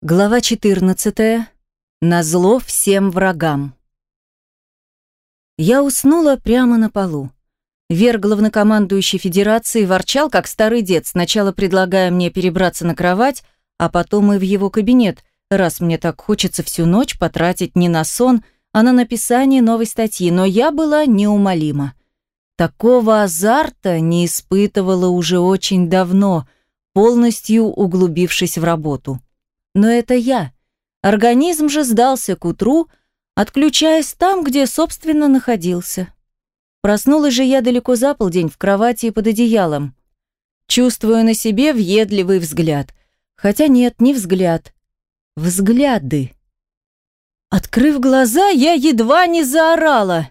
Глава 14. Назло всем врагам. Я уснула прямо на полу. Вер, главнокомандующий Федерации, ворчал, как старый дед, сначала предлагая мне перебраться на кровать, а потом и в его кабинет, раз мне так хочется всю ночь потратить не на сон, а на написание новой статьи, но я была неумолима. Такого азарта не испытывала уже очень давно, полностью углубившись в работу. Но это я. Организм же сдался к утру, отключаясь там, где, собственно, находился. Проснулась же я далеко за полдень в кровати и под одеялом. Чувствую на себе въедливый взгляд. Хотя нет, не взгляд. Взгляды. Открыв глаза, я едва не заорала.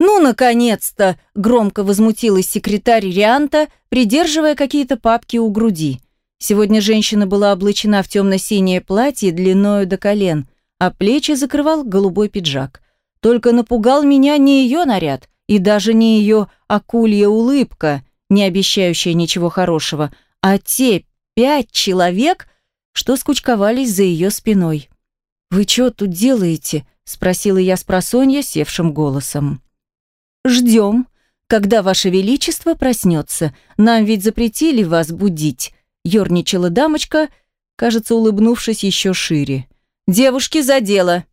«Ну, наконец-то!» – громко возмутилась секретарь Рианта, придерживая какие-то папки у груди. Сегодня женщина была облачена в темно-синее платье длиною до колен, а плечи закрывал голубой пиджак. Только напугал меня не ее наряд и даже не ее акулья улыбка, не обещающая ничего хорошего, а те пять человек, что скучковались за ее спиной. «Вы что тут делаете?» – спросила я с просонья севшим голосом. «Ждем, когда Ваше Величество проснется. Нам ведь запретили вас будить», Ёрничала дамочка, кажется, улыбнувшись еще шире. «Девушки, за дело!»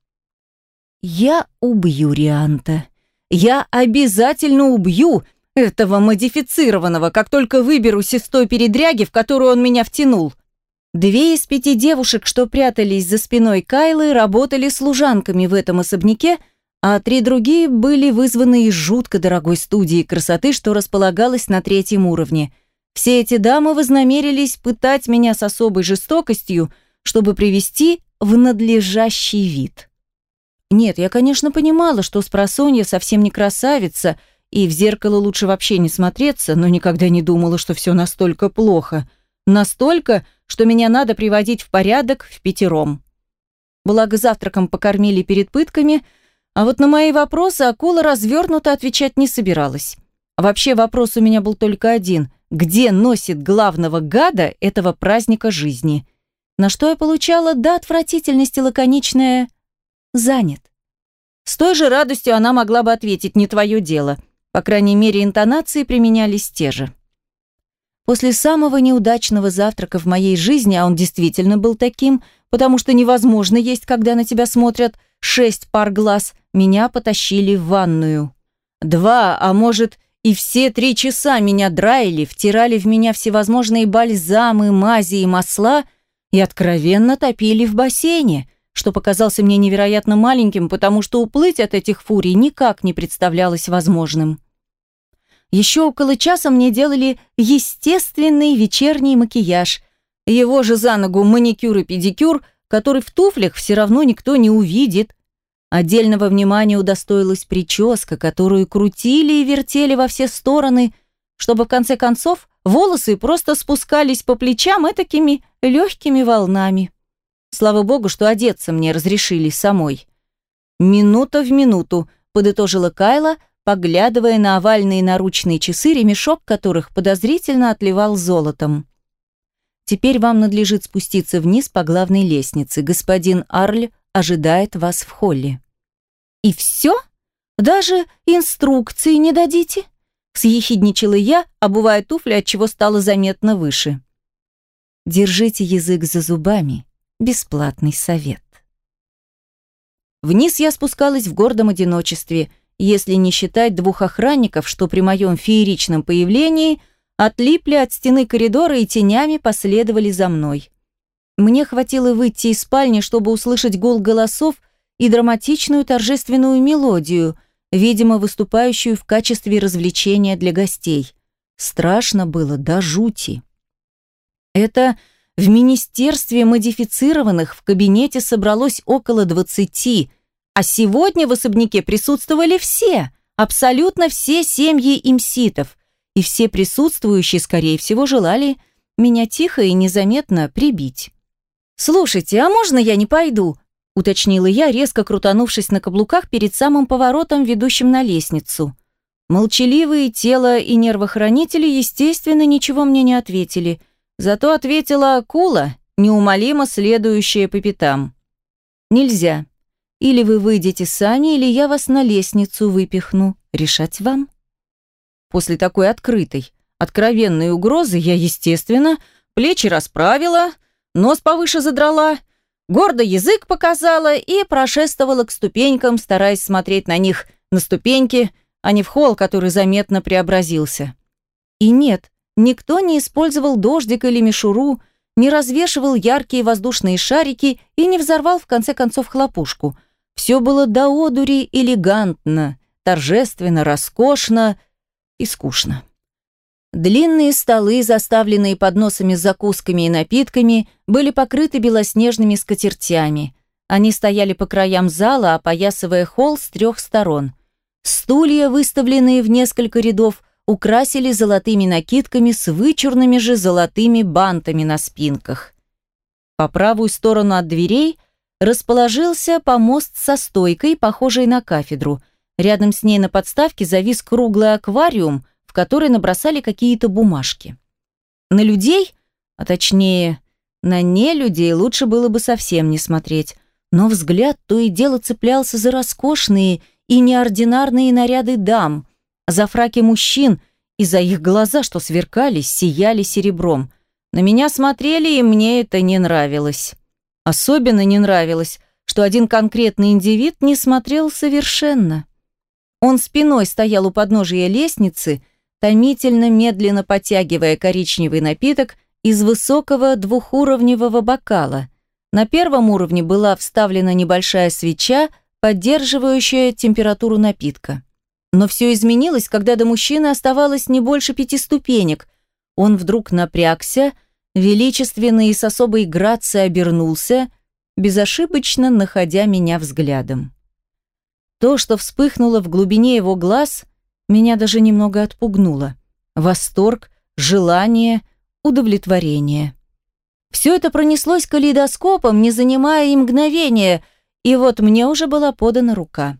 «Я убью Рианта. Я обязательно убью этого модифицированного, как только выберусь из той передряги, в которую он меня втянул». Две из пяти девушек, что прятались за спиной Кайлы, работали служанками в этом особняке, а три другие были вызваны из жутко дорогой студии красоты, что располагалась на третьем уровне. Все эти дамы вознамерились пытать меня с особой жестокостью, чтобы привести в надлежащий вид. Нет, я, конечно, понимала, что спросонья совсем не красавица, и в зеркало лучше вообще не смотреться, но никогда не думала, что все настолько плохо. Настолько, что меня надо приводить в порядок в пятером. Благо завтраком покормили перед пытками, а вот на мои вопросы акула развернуто отвечать не собиралась. Вообще вопрос у меня был только один – где носит главного гада этого праздника жизни. На что я получала до отвратительности лаконичное «занят». С той же радостью она могла бы ответить «не твое дело». По крайней мере, интонации применялись те же. После самого неудачного завтрака в моей жизни, а он действительно был таким, потому что невозможно есть, когда на тебя смотрят шесть пар глаз, меня потащили в ванную. Два, а может и все три часа меня драили, втирали в меня всевозможные бальзамы, мази и масла и откровенно топили в бассейне, что показался мне невероятно маленьким, потому что уплыть от этих фурий никак не представлялось возможным. Еще около часа мне делали естественный вечерний макияж, его же за ногу маникюр и педикюр, который в туфлях все равно никто не увидит, Отдельного внимания удостоилась прическа, которую крутили и вертели во все стороны, чтобы в конце концов волосы просто спускались по плечам этакими легкими волнами. Слава богу, что одеться мне разрешили самой. «Минута в минуту», — подытожила Кайла, поглядывая на овальные наручные часы, ремешок которых подозрительно отливал золотом. «Теперь вам надлежит спуститься вниз по главной лестнице. Господин Арль ожидает вас в холле». «И все? Даже инструкции не дадите?» Съехидничала я, обувая туфли, от чего стало заметно выше. «Держите язык за зубами. Бесплатный совет». Вниз я спускалась в гордом одиночестве, если не считать двух охранников, что при моем фееричном появлении отлипли от стены коридора и тенями последовали за мной. Мне хватило выйти из спальни, чтобы услышать гул голосов и драматичную торжественную мелодию, видимо, выступающую в качестве развлечения для гостей. Страшно было до жути. Это в Министерстве модифицированных в кабинете собралось около двадцати, а сегодня в особняке присутствовали все, абсолютно все семьи имситов, и все присутствующие, скорее всего, желали меня тихо и незаметно прибить. «Слушайте, а можно я не пойду?» – уточнила я, резко крутанувшись на каблуках перед самым поворотом, ведущим на лестницу. Молчаливые тело и нервохранители, естественно, ничего мне не ответили. Зато ответила акула неумолимо следующая по пятам. «Нельзя. Или вы выйдете сами, или я вас на лестницу выпихну. Решать вам». После такой открытой, откровенной угрозы я, естественно, плечи расправила, нос повыше задрала, гордо язык показала и прошествовала к ступенькам, стараясь смотреть на них на ступеньки, а не в холл, который заметно преобразился. И нет, никто не использовал дождик или мишуру, не развешивал яркие воздушные шарики и не взорвал в конце концов хлопушку. Все было до одури элегантно, торжественно, роскошно и скучно. Длинные столы, заставленные подносами с закусками и напитками, были покрыты белоснежными скатертями. Они стояли по краям зала, опоясывая холл с трех сторон. Стулья, выставленные в несколько рядов, украсили золотыми накидками с вычурными же золотыми бантами на спинках. По правую сторону от дверей расположился помост со стойкой, похожей на кафедру. Рядом с ней на подставке завис круглый аквариум, в который набросали какие-то бумажки. На людей, а точнее, на не людей лучше было бы совсем не смотреть, но взгляд то и дело цеплялся за роскошные и неординарные наряды дам, за фраки мужчин и за их глаза, что сверкали, сияли серебром. На меня смотрели, и мне это не нравилось. Особенно не нравилось, что один конкретный индивид не смотрел совершенно. Он спиной стоял у подножия лестницы, томительно медленно потягивая коричневый напиток из высокого двухуровневого бокала. На первом уровне была вставлена небольшая свеча, поддерживающая температуру напитка. Но все изменилось, когда до мужчины оставалось не больше пяти ступенек. Он вдруг напрягся, величественно и с особой грацией обернулся, безошибочно находя меня взглядом. То, что вспыхнуло в глубине его глаз, меня даже немного отпугнуло. Восторг, желание, удовлетворение. Все это пронеслось калейдоскопом, не занимая и мгновения, и вот мне уже была подана рука.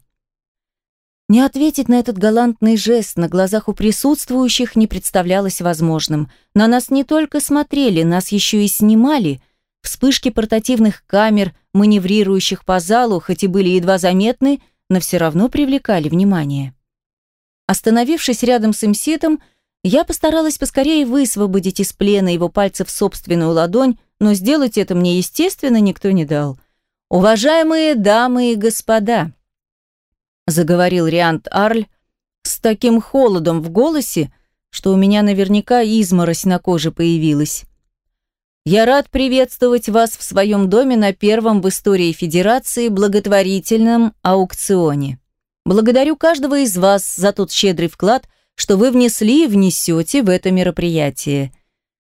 Не ответить на этот галантный жест на глазах у присутствующих не представлялось возможным. На нас не только смотрели, нас еще и снимали. Вспышки портативных камер, маневрирующих по залу, хоть и были едва заметны, но все равно привлекали внимание. Остановившись рядом с имситом, я постаралась поскорее высвободить из плена его пальцев собственную ладонь, но сделать это мне, естественно, никто не дал – «Уважаемые дамы и господа», — заговорил Риант Арль с таким холодом в голосе, что у меня наверняка изморозь на коже появилась. «Я рад приветствовать вас в своем доме на первом в истории Федерации благотворительном аукционе. Благодарю каждого из вас за тот щедрый вклад, что вы внесли и внесете в это мероприятие.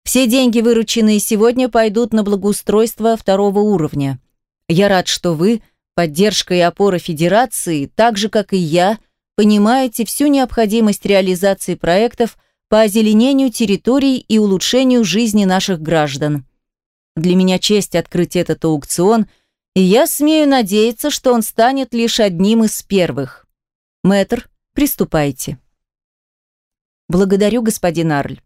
Все деньги, вырученные сегодня, пойдут на благоустройство второго уровня. Я рад, что вы, поддержка и опора Федерации, так же, как и я, понимаете всю необходимость реализации проектов по озеленению территорий и улучшению жизни наших граждан. Для меня честь открыть этот аукцион, и я смею надеяться, что он станет лишь одним из первых. Мэтр, приступайте. Благодарю, господин Арль.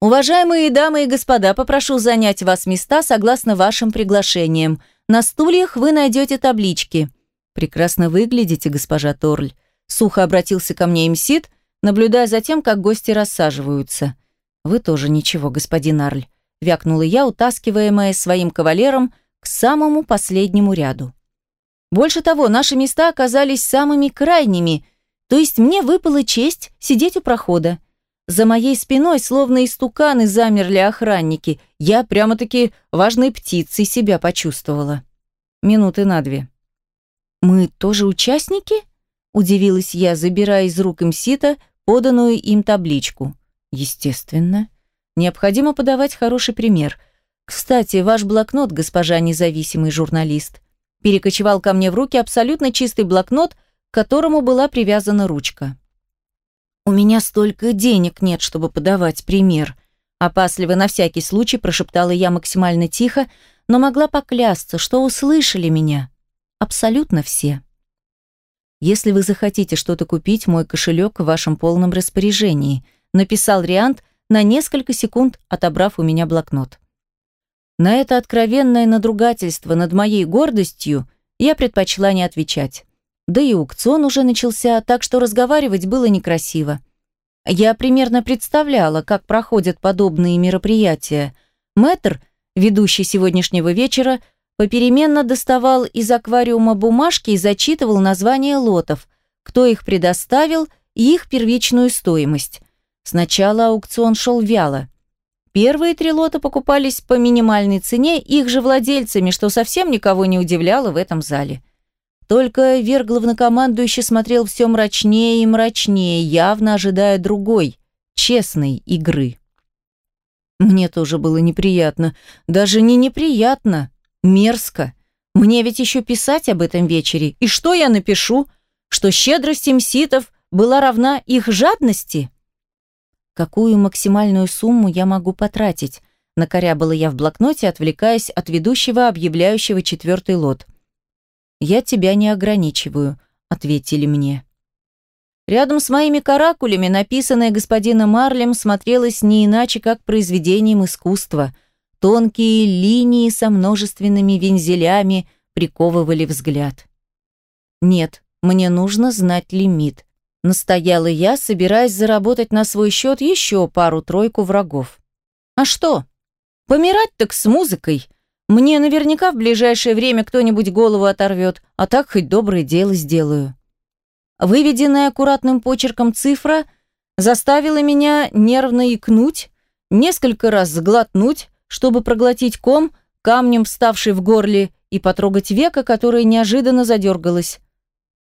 Уважаемые дамы и господа, попрошу занять вас места согласно вашим приглашениям. На стульях вы найдете таблички. Прекрасно выглядите, госпожа Торль. Сухо обратился ко мне имсит, наблюдая за тем, как гости рассаживаются. Вы тоже ничего, господин Арль, вякнула я, утаскиваемая своим кавалером к самому последнему ряду. Больше того, наши места оказались самыми крайними, то есть мне выпала честь сидеть у прохода. За моей спиной, словно истуканы, замерли охранники. Я прямо-таки важной птицей себя почувствовала. Минуты на две. «Мы тоже участники?» – удивилась я, забирая из рук имсита поданную им табличку. «Естественно. Необходимо подавать хороший пример. Кстати, ваш блокнот, госпожа независимый журналист, перекочевал ко мне в руки абсолютно чистый блокнот, к которому была привязана ручка. «У меня столько денег нет, чтобы подавать пример», опасливо на всякий случай прошептала я максимально тихо, но могла поклясться, что услышали меня. Абсолютно все. «Если вы захотите что-то купить, мой кошелек в вашем полном распоряжении», написал Риант, на несколько секунд отобрав у меня блокнот. На это откровенное надругательство над моей гордостью я предпочла не отвечать. Да и аукцион уже начался, так что разговаривать было некрасиво. Я примерно представляла, как проходят подобные мероприятия. Мэтр, ведущий сегодняшнего вечера, попеременно доставал из аквариума бумажки и зачитывал названия лотов, кто их предоставил и их первичную стоимость. Сначала аукцион шел вяло. Первые три лота покупались по минимальной цене их же владельцами, что совсем никого не удивляло в этом зале. Только Вер главнокомандующий смотрел все мрачнее и мрачнее, явно ожидая другой, честной игры. Мне тоже было неприятно. Даже не неприятно, мерзко. Мне ведь еще писать об этом вечере. И что я напишу? Что щедрость имситов была равна их жадности? Какую максимальную сумму я могу потратить? Накорябала я в блокноте, отвлекаясь от ведущего, объявляющего четвертый лот. «Я тебя не ограничиваю», — ответили мне. Рядом с моими каракулями, написанное господином Марлем, смотрелось не иначе, как произведением искусства. Тонкие линии со множественными вензелями приковывали взгляд. «Нет, мне нужно знать лимит», — настояла я, собираясь заработать на свой счет еще пару-тройку врагов. «А что? Помирать так с музыкой», мне наверняка в ближайшее время кто-нибудь голову оторвет, а так хоть доброе дело сделаю. Выведенная аккуратным почерком цифра заставила меня нервно икнуть, несколько раз сглотнуть, чтобы проглотить ком, камнем вставший в горле, и потрогать века, которое неожиданно задергалось.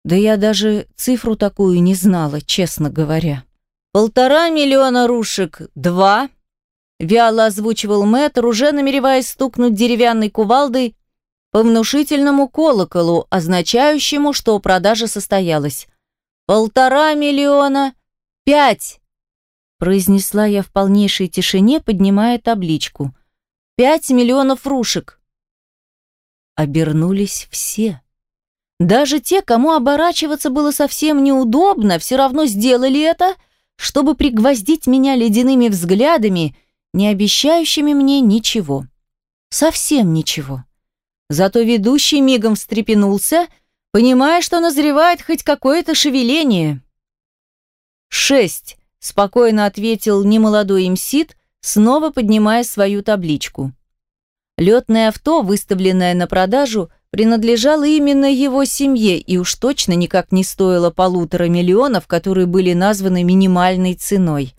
Да я даже цифру такую не знала, честно говоря. Полтора миллиона рушек, два, Вяло озвучивал мэтр, уже намереваясь стукнуть деревянной кувалдой по внушительному колоколу, означающему, что продажа состоялась. «Полтора миллиона! Пять!» произнесла я в полнейшей тишине, поднимая табличку. «Пять миллионов рушек!» Обернулись все. Даже те, кому оборачиваться было совсем неудобно, все равно сделали это, чтобы пригвоздить меня ледяными взглядами не обещающими мне ничего. Совсем ничего. Зато ведущий мигом встрепенулся, понимая, что назревает хоть какое-то шевеление. «Шесть», — спокойно ответил немолодой имсит, снова поднимая свою табличку. Летное авто, выставленное на продажу, принадлежало именно его семье и уж точно никак не стоило полутора миллионов, которые были названы минимальной ценой.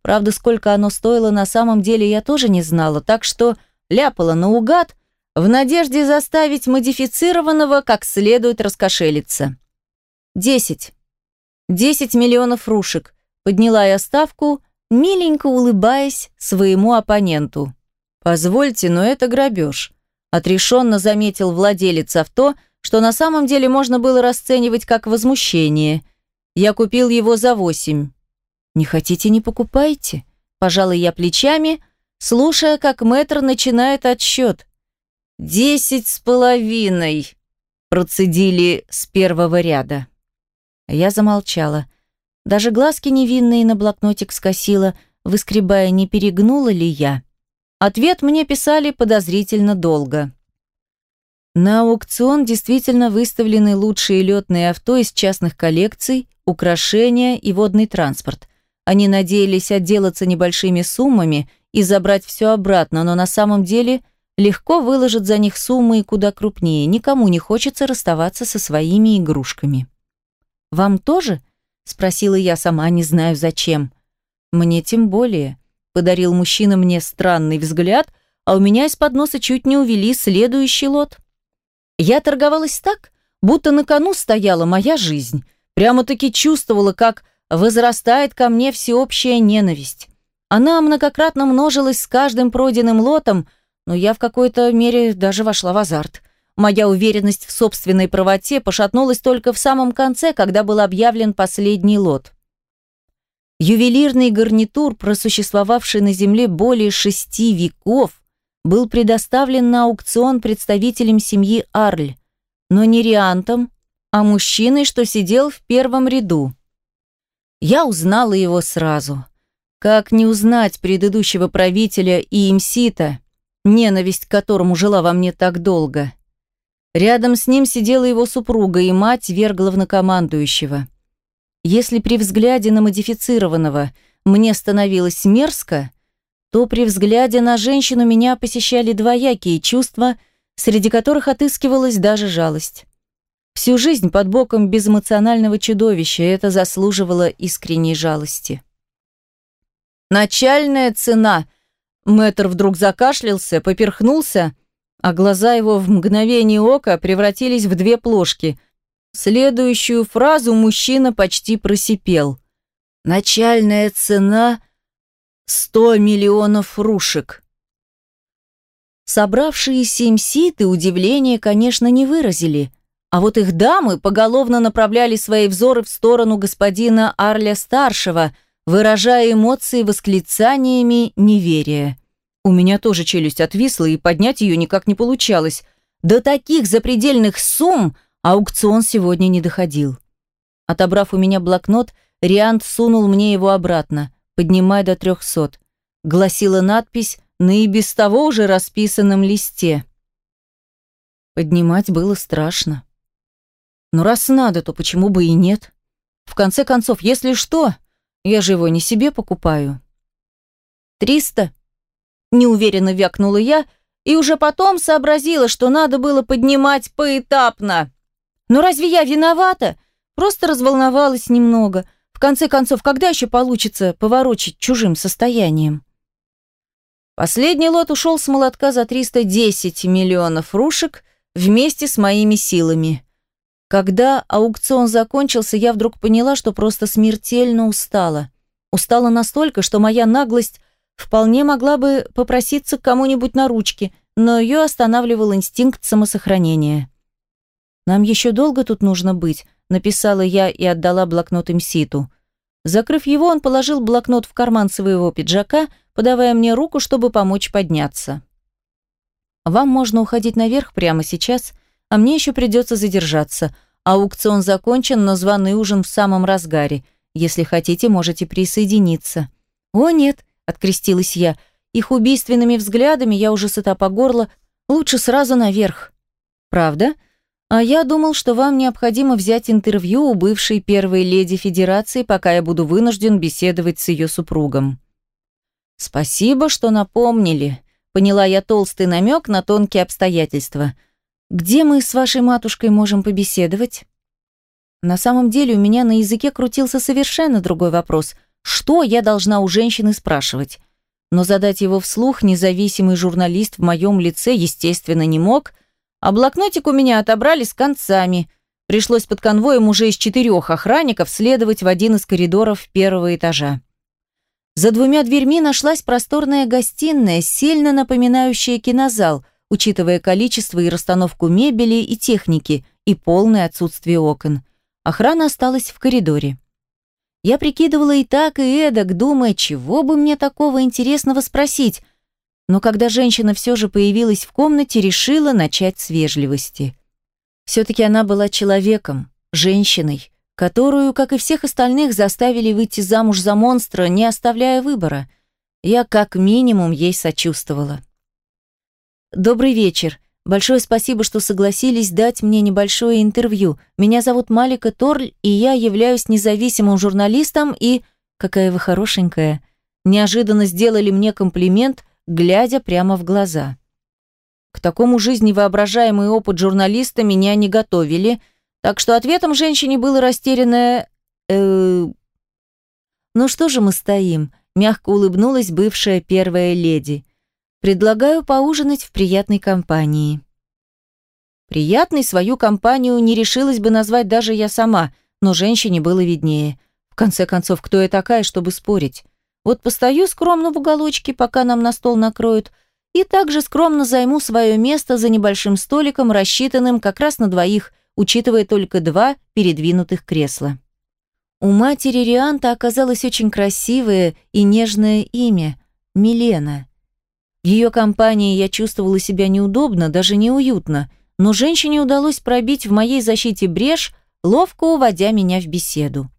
Правда, сколько оно стоило на самом деле, я тоже не знала, так что ляпала наугад, в надежде заставить модифицированного как следует раскошелиться. «Десять. Десять миллионов рушек», — подняла я ставку, миленько улыбаясь своему оппоненту. «Позвольте, но это грабеж», — отрешенно заметил владелец авто, что на самом деле можно было расценивать как возмущение. «Я купил его за восемь». «Не хотите, не покупайте», – пожалуй я плечами, слушая, как мэтр начинает отсчет. «Десять с половиной», – процедили с первого ряда. Я замолчала. Даже глазки невинные на блокнотик скосила, выскребая, не перегнула ли я. Ответ мне писали подозрительно долго. На аукцион действительно выставлены лучшие летные авто из частных коллекций, украшения и водный транспорт. Они надеялись отделаться небольшими суммами и забрать все обратно, но на самом деле легко выложат за них суммы и куда крупнее. Никому не хочется расставаться со своими игрушками. «Вам тоже?» – спросила я сама, не знаю зачем. «Мне тем более», – подарил мужчина мне странный взгляд, а у меня из-под носа чуть не увели следующий лот. Я торговалась так, будто на кону стояла моя жизнь. Прямо-таки чувствовала, как возрастает ко мне всеобщая ненависть. Она многократно множилась с каждым пройденным лотом, но я в какой-то мере даже вошла в азарт. Моя уверенность в собственной правоте пошатнулась только в самом конце, когда был объявлен последний лот. Ювелирный гарнитур, просуществовавший на Земле более шести веков, был предоставлен на аукцион представителям семьи Арль, но не риантом, а мужчиной, что сидел в первом ряду. Я узнала его сразу. Как не узнать предыдущего правителя и имсита, ненависть к которому жила во мне так долго. Рядом с ним сидела его супруга и мать верглавнокомандующего. Если при взгляде на модифицированного мне становилось мерзко, то при взгляде на женщину меня посещали двоякие чувства, среди которых отыскивалась даже жалость. Всю жизнь под боком безэмоционального чудовища это заслуживало искренней жалости. Начальная цена. Мэтр вдруг закашлялся, поперхнулся, а глаза его в мгновение ока превратились в две плошки. Следующую фразу мужчина почти просипел. Начальная цена — сто миллионов рушек. Собравшиеся имситы удивления, конечно, не выразили, а вот их дамы поголовно направляли свои взоры в сторону господина Арля-старшего — выражая эмоции восклицаниями неверия. У меня тоже челюсть отвисла, и поднять ее никак не получалось. До таких запредельных сумм аукцион сегодня не доходил. Отобрав у меня блокнот, Риант сунул мне его обратно, поднимая до трехсот. Гласила надпись на и без того уже расписанном листе. Поднимать было страшно. Но раз надо, то почему бы и нет? В конце концов, если что, я же его не себе покупаю. «Триста?» – неуверенно вякнула я и уже потом сообразила, что надо было поднимать поэтапно. «Но разве я виновата?» Просто разволновалась немного. В конце концов, когда еще получится поворочить чужим состоянием? Последний лот ушел с молотка за 310 миллионов рушек вместе с моими силами. Когда аукцион закончился, я вдруг поняла, что просто смертельно устала. Устала настолько, что моя наглость вполне могла бы попроситься к кому-нибудь на ручки, но ее останавливал инстинкт самосохранения. «Нам еще долго тут нужно быть», — написала я и отдала блокнот Имситу. Закрыв его, он положил блокнот в карман своего пиджака, подавая мне руку, чтобы помочь подняться. «Вам можно уходить наверх прямо сейчас», — а мне еще придется задержаться. Аукцион закончен, но званый ужин в самом разгаре. Если хотите, можете присоединиться». «О, нет», — открестилась я. «Их убийственными взглядами я уже сыта по горло. Лучше сразу наверх». «Правда?» «А я думал, что вам необходимо взять интервью у бывшей первой леди Федерации, пока я буду вынужден беседовать с ее супругом». «Спасибо, что напомнили», — поняла я толстый намек на тонкие обстоятельства — где мы с вашей матушкой можем побеседовать? На самом деле у меня на языке крутился совершенно другой вопрос. Что я должна у женщины спрашивать? Но задать его вслух независимый журналист в моем лице, естественно, не мог, а блокнотик у меня отобрали с концами. Пришлось под конвоем уже из четырех охранников следовать в один из коридоров первого этажа. За двумя дверьми нашлась просторная гостиная, сильно напоминающая кинозал – учитывая количество и расстановку мебели и техники и полное отсутствие окон. Охрана осталась в коридоре. Я прикидывала и так, и эдак, думая, чего бы мне такого интересного спросить, но когда женщина все же появилась в комнате, решила начать с вежливости. Все-таки она была человеком, женщиной, которую, как и всех остальных, заставили выйти замуж за монстра, не оставляя выбора. Я как минимум ей сочувствовала. Добрый вечер. Большое спасибо, что согласились дать мне небольшое интервью. Меня зовут Малика Торль, и я являюсь независимым журналистом и... Какая вы хорошенькая. Неожиданно сделали мне комплимент, глядя прямо в глаза. К такому жизневоображаемый опыт журналиста меня не готовили, так что ответом женщине было растерянное... Э... «Ну что же мы стоим?» – мягко улыбнулась бывшая первая леди. Предлагаю поужинать в приятной компании. Приятной свою компанию не решилась бы назвать даже я сама, но женщине было виднее. В конце концов, кто я такая, чтобы спорить? Вот постою скромно в уголочке, пока нам на стол накроют, и также скромно займу свое место за небольшим столиком, рассчитанным как раз на двоих, учитывая только два передвинутых кресла. У матери Рианта оказалось очень красивое и нежное имя – Милена. В ее компании я чувствовала себя неудобно, даже неуютно, но женщине удалось пробить в моей защите брешь, ловко уводя меня в беседу.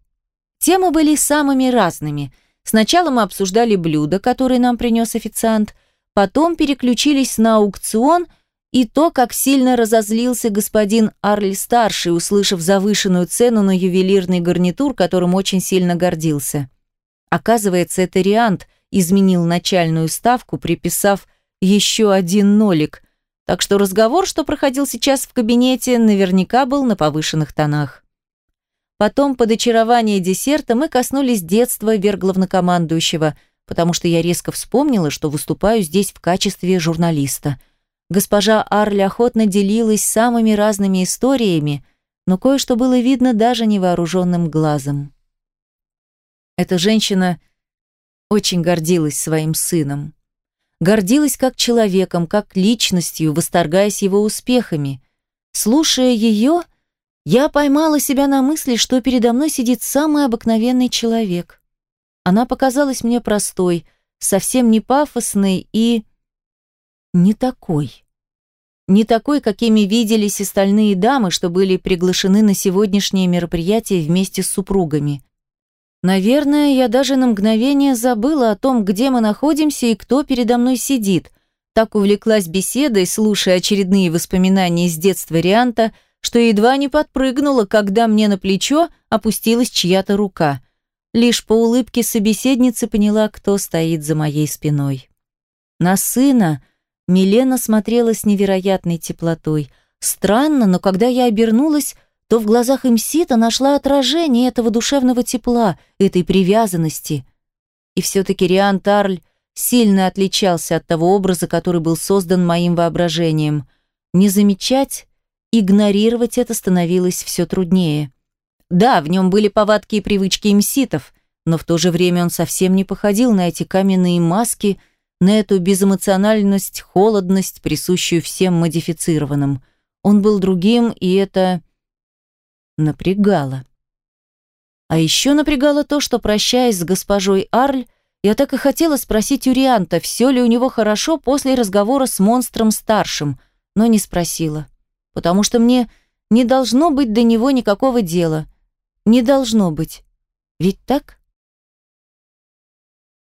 Темы были самыми разными. Сначала мы обсуждали блюда, которые нам принес официант, потом переключились на аукцион и то, как сильно разозлился господин Арль-старший, услышав завышенную цену на ювелирный гарнитур, которым очень сильно гордился. Оказывается, это Риант изменил начальную ставку, приписав еще один нолик, так что разговор, что проходил сейчас в кабинете, наверняка был на повышенных тонах. Потом, под очарование десерта, мы коснулись детства верглавнокомандующего, потому что я резко вспомнила, что выступаю здесь в качестве журналиста. Госпожа Арли охотно делилась самыми разными историями, но кое-что было видно даже невооруженным глазом. Эта женщина очень гордилась своим сыном. Гордилась как человеком, как личностью, восторгаясь его успехами. Слушая ее, я поймала себя на мысли, что передо мной сидит самый обыкновенный человек. Она показалась мне простой, совсем не пафосной и... не такой. Не такой, какими виделись остальные дамы, что были приглашены на сегодняшнее мероприятие вместе с супругами. Наверное, я даже на мгновение забыла о том, где мы находимся и кто передо мной сидит. Так увлеклась беседой, слушая очередные воспоминания из детства Рианта, что едва не подпрыгнула, когда мне на плечо опустилась чья-то рука. Лишь по улыбке собеседницы поняла, кто стоит за моей спиной. На сына Милена смотрела с невероятной теплотой. Странно, но когда я обернулась, то в глазах Имсита нашла отражение этого душевного тепла, этой привязанности. И все-таки Риан Тарль сильно отличался от того образа, который был создан моим воображением. Не замечать Игнорировать это становилось все труднее. Да, в нем были повадки и привычки имситов, но в то же время он совсем не походил на эти каменные маски, на эту безэмоциональность, холодность, присущую всем модифицированным. Он был другим, и это напрягало. А еще напрягало то, что, прощаясь с госпожой Арль, я так и хотела спросить у Рианта, все ли у него хорошо после разговора с монстром старшим, но не спросила потому что мне не должно быть до него никакого дела. Не должно быть. Ведь так?